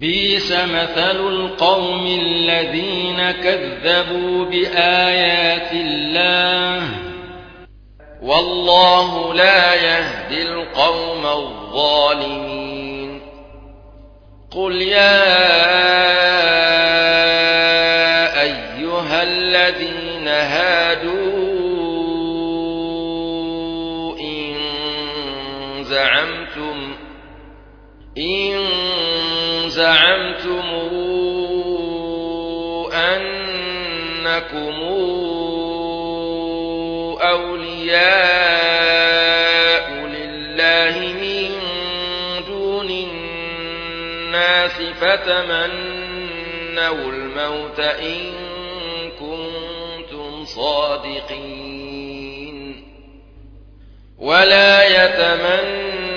بيس مثل القوم الذين كذبوا بآيات الله والله لا يهدي القوم الظالمين قل يا أيها الذين هادوا إن زعمتم إن زعمتم أنكم أولياء لله من دون الناس فتمنوا الموت إن كنتم صادقين ولا يتمنونه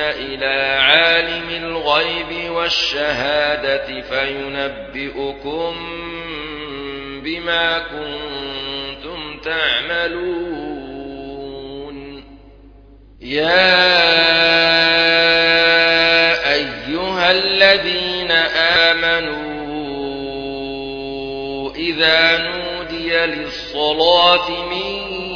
إلى عالم الغيب والشهادة فينبئكم بما كنتم تعملون. يا أيها الذين آمنوا إذا نودي للصلاة من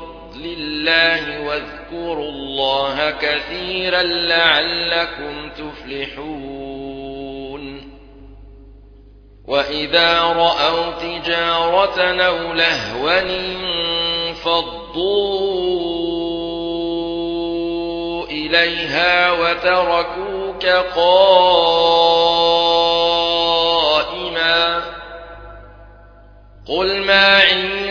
الله واذكروا الله كثيرا لعلكم تفلحون. وإذا رأوا تجارة أو لهوا انفضوا إليها وتركوك قائما. قل ما عند